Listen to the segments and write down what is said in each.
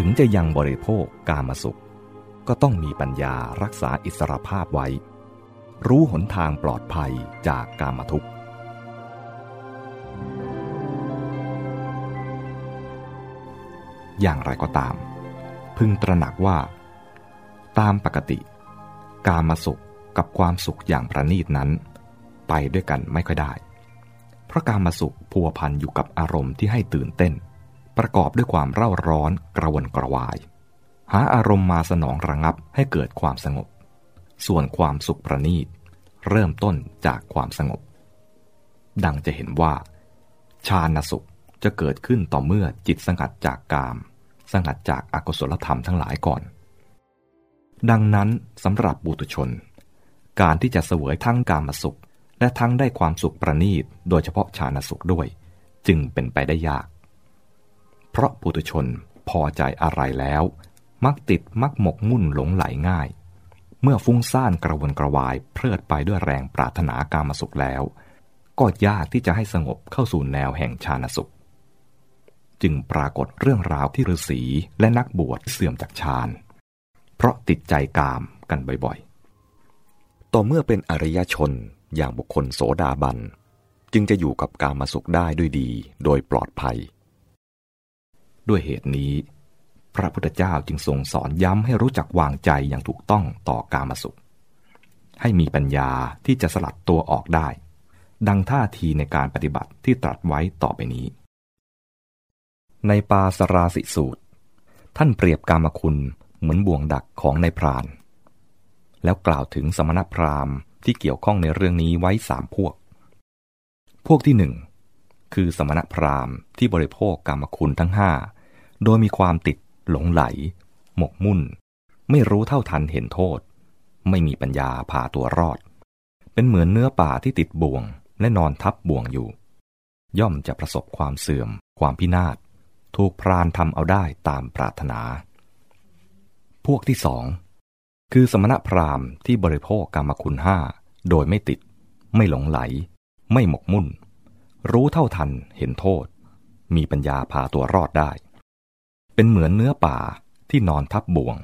ถึงจะยังบริโภคกามสุข ก็ต้องมีปัญญารักษาอิสรภาพไว้ รู้หนทางปลอดภัยจากกามทุกข์อย่างไรก็ตาม พึงตระหนักว่า ตามปกติ กามสุขกับความสุขอย่างประณีตนั้น ไปด้วยกันไม่ค่อยได้ เพราะการมาสุขพัวพันอยู่กับอารมณ์ที่ให้ตื่นเต้น ประกอบด้วยความเร่าร้อนกระวนกระวาย หาอารมณ์มาสนองระงับให้เกิดความสงบ ส่วนความสุขประณีต เริ่มต้นจากความสงบ ดังจะเห็นว่า ชาณสุขจะเกิดขึ้นต่อเมื่อจิตสงัดจากกาม สงัดจากอากุศลธรรมทั้งหลายก่อน ดังนั้นสำหรับบุตุชน การที่จะเสวยทั้งกามสุข และทั้งได้ความสุขประณีต โดยเฉพาะชาณสุขด้วย จึงเป็นไปได้ยาก เพราะปุตุชนพอใจอะไรแล้ว มักติดมักหมกมุ่นหลงไหลง่าย เมื่อฟุ้งซ่านกระวนกระวายเพลิดไปด้วยแรงปรารถนาการมาสุขแล้ว ก็ยากที่จะให้สงบเข้าสู่แนวแห่งชาณสุข จึงปรากฏเรื่องราวที่ฤาษีและนักบวชเสื่อมจากฌานเพราะติดใจกามกันบ่อยๆ ต่อเมื่อเป็นอริยชนอย่างบุคคลโสดาบัน จึงจะอยู่กับกามาสุขได้ด้วยดีโดยปลอดภัย ด้วยเหตุนี้ พระพุทธเจ้าจึงทรงสอนย้ำให้รู้จักวางใจอย่างถูกต้องต่อกามสุข ให้มีปัญญาที่จะสลัดตัวออกได้ ดังท่าทีในการปฏิบัติที่ตรัสไว้ต่อไปนี้ ในปาสราสิสูตร ท่านเปรียบกามคุณเหมือนบ่วงดักของในพราน แล้วกล่าวถึงสมณพราหมณ์ที่เกี่ยวข้องในเรื่องนี้ไว้สามพวก พวกที่หนึ่งคือสมณพราหมณ์ที่บริโภคกรรมคุณทั้งห้า โดยมีความติดหลงไหล หมกมุ่น ไม่รู้เท่าทันเห็นโทษ ไม่มีปัญญาพาตัวรอด เป็นเหมือนเนื้อป่าที่ติดบ่วง และนอนทับบ่วงอยู่ ย่อมจะประสบความเสื่อม ความพินาศถูกพรานทำเอาได้ตามปรารถนา พวกที่สองคือสมณพราหมณ์ที่บริโภคกรรมคุณห้าโดยไม่ติด ไม่หลงไหล ไม่หมกมุ่น รู้เท่าทันเห็นโทษ มีปัญญาพาตัวรอดได้ เป็นเหมือนเนื้อป่าที่นอนทับบ่วง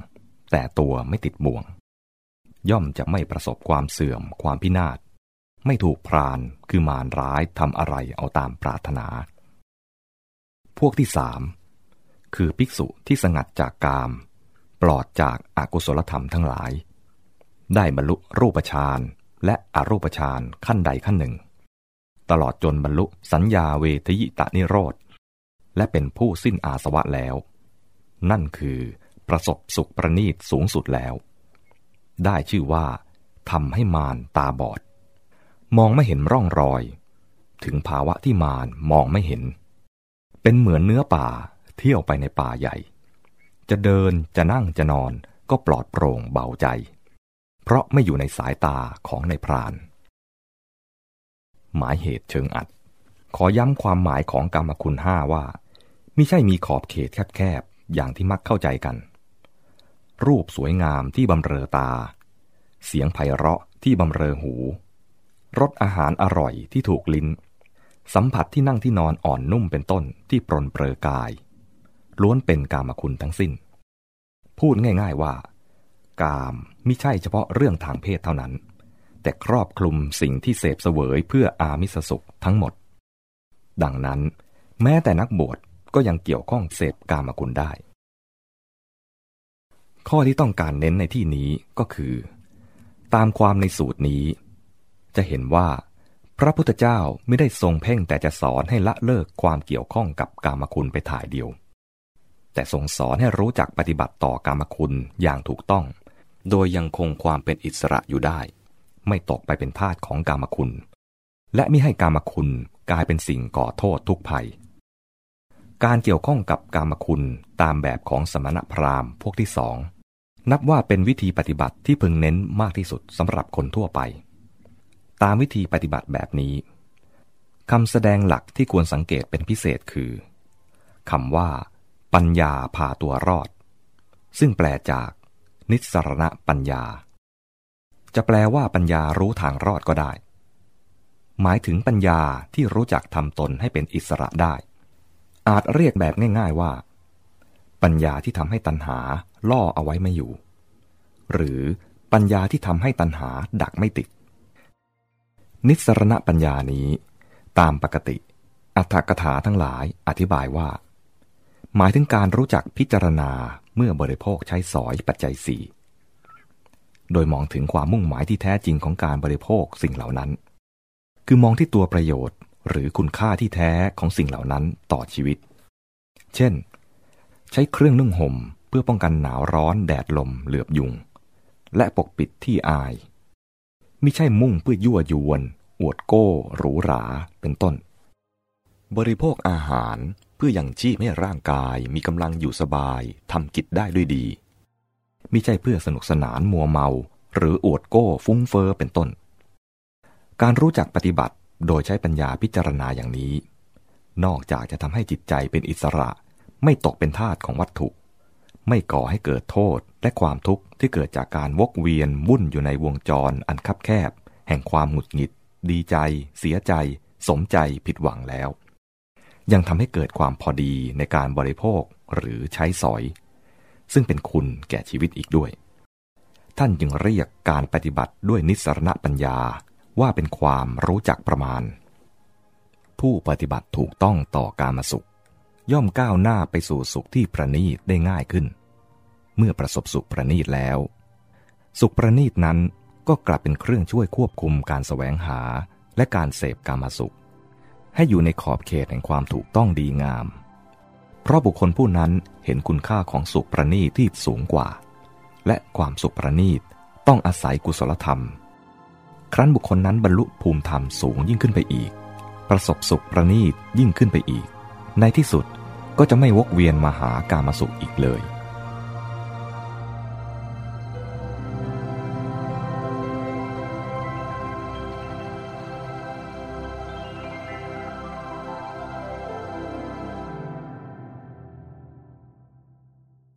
แต่ตัวไม่ติดบ่วง ย่อมจะไม่ประสบความเสื่อมความพินาศ ไม่ถูกพรานคือมารร้ายทำอะไรเอาตามปรารถนา พวกที่สามคือภิกษุที่สงัดจากกาม ปลอดจากอากุศลธรรมทั้งหลาย ได้บรรลุรูปฌานและอรูปฌานขั้นใดขั้นหนึ่ง ตลอดจนบรรลุสัญญาเวทยิตานิโรธ และเป็นผู้สิ้นอาสวะแล้ว นั่นคือประสบสุขประณีตสูงสุดแล้ว ได้ชื่อว่าทำให้มารตาบอด มองไม่เห็นร่องรอย ถึงภาวะที่มารมองไม่เห็น เป็นเหมือนเนื้อป่าเที่ยวไปในป่าใหญ่ จะเดินจะนั่งจะนอนก็ปลอดโปร่งเบาใจ เพราะไม่อยู่ในสายตาของในพราน หมายเหตุเชิงอัด ขอย้ำความหมายของกรรมคุณห้าว่า ไมิใช่มีขอบเขตแคบ อย่างที่มักเข้าใจกัน รูปสวยงามที่บำเรอตา เสียงไพเราะที่บำเรอหู รสอาหารอร่อยที่ถูกลิ้น สัมผัสที่นั่งที่นอนอ่อนนุ่มเป็นต้นที่ปรนเปรอกาย ล้วนเป็นกามคุณทั้งสิ้น พูดง่าย ๆว่า กามไม่ใช่เฉพาะเรื่องทางเพศเท่านั้น แต่ครอบคลุมสิ่งที่เสพเสวยเพื่ออามิสสุขทั้งหมด ดังนั้น แม้แต่นักบวช ก็ยังเกี่ยวข้องเสพกามคุณได้ ข้อที่ต้องการเน้นในที่นี้ก็คือ ตามความในสูตรนี้ จะเห็นว่าพระพุทธเจ้าไม่ได้ทรงเพ่งแต่จะสอนให้ละเลิกความเกี่ยวข้องกับกามคุณไปถ่ายเดียว แต่ทรงสอนให้รู้จักปฏิบัติต่อกรรมคุณอย่างถูกต้อง โดยยังคงความเป็นอิสระอยู่ได้ ไม่ตกไปเป็นทาสของกรรมคุณ และไมิให้กรรมคุณกลายเป็นสิ่งก่อโทษทุกภัย การเกี่ยวข้องกับกรรมคุณตามแบบของสมณพราหมณ์พวกที่สองนับว่าเป็นวิธีปฏิบัติที่พึงเน้นมากที่สุดสำหรับคนทั่วไป ตามวิธีปฏิบัติแบบนี้คำแสดงหลักที่ควรสังเกตเป็นพิเศษคือคำว่า ปัญญาพาตัวรอด ซึ่งแปลจาก นิสรณะปัญญา จะแปลว่าปัญญารู้ทางรอดก็ได้ หมายถึงปัญญาที่รู้จักทำตนให้เป็นอิสระได้ อาจเรียกแบบง่าย ๆว่า ปัญญาที่ทำให้ตัณหาล่อเอาไว้ไม่อยู่ หรือปัญญาที่ทำให้ตัณหาดักไม่ติด นิสรณปัญญานี้ ตามปกติ อัตถกถาทั้งหลายอธิบายว่า หมายถึงการรู้จักพิจารณาเมื่อบริโภคใช้สอยปัจจัยสี่โดยมองถึงความมุ่งหมายที่แท้จริงของการบริโภคสิ่งเหล่านั้น คือมองที่ตัวประโยชน์ หรือคุณค่าที่แท้ของสิ่งเหล่านั้นต่อชีวิต เช่น ใช้เครื่องนุ่งห่มเพื่อป้องกันหนาวร้อนแดดลมเหลือบยุง และปกปิดที่อายม่ใช่มุ่งเพื่อยั่วยวน อวดโก้หรูหราเป็นต้น บริโภคอาหารเพื่อยังชีพให้ร่างกายมีกำลังอยู่สบายทำกิจได้ด้วยดีม่ใช่เพื่อสนุกสนานมัวเมา หรืออวดโก้ฟุ้งเฟอ้อเป็นต้น การรู้จักปฏิบัติ โดยใช้ปัญญาพิจารณาอย่างนี้ นอกจากจะทำให้จิตใจเป็นอิสระไม่ตกเป็นทาสของวัตถุ ไม่ก่อให้เกิดโทษและความทุกข์ที่เกิดจากการวกเวียนวุ่นอยู่ในวงจรอันคับแคบ แห่งความหงุดหงิด ดีใจ เสียใจ สมใจผิดหวังแล้ว ยังทำให้เกิดความพอดีในการบริโภคหรือใช้สอย ซึ่งเป็นคุณแก่ชีวิตอีกด้วย ท่านจึงเรียกการปฏิบัติด้วยนิสรณปัญญา ว่าเป็นความรู้จักประมาณ ผู้ปฏิบัติถูกต้องต่อการมาสุข ย่อมก้าวหน้าไปสู่สุขที่ประณีตได้ง่ายขึ้น เมื่อประสบสุขประณีตแล้ว สุขประณีตนั้นก็กลับเป็นเครื่องช่วยควบคุมการแสวงหาและการเสพกามาสุข ให้อยู่ในขอบเขตแห่งความถูกต้องดีงาม เพราะบุคคลผู้นั้นเห็นคุณค่าของสุขประณีตที่สูงกว่า และความสุขประณีตต้องอาศัยกุศลธรรม ครั้นบุคคลนั้นบรรลุภูมิธรรมสูงยิ่งขึ้นไปอีก ประสบสุขประณีตยิ่งขึ้นไปอีก ในที่สุดก็จะไม่วกเวียนมาหากามาสุขอีกเลย